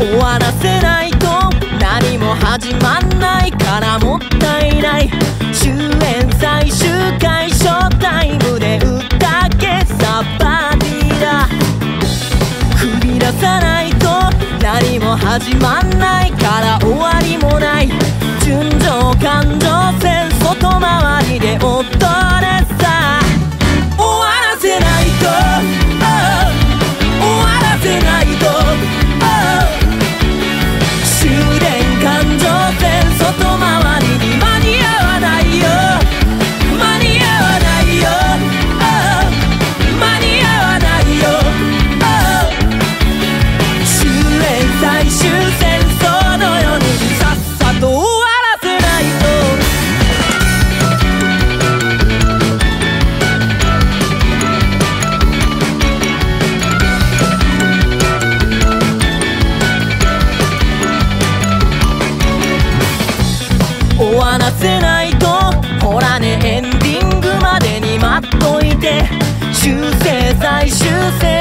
終わらせないと何も始まんないからもったいない。終演最終回ショータイムで歌けサバディだ。踏み出さないと何も始まんない。から修正再修正。